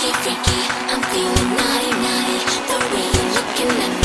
freaky, freaky. I'm feeling naughty, naughty. The way you're looking at me,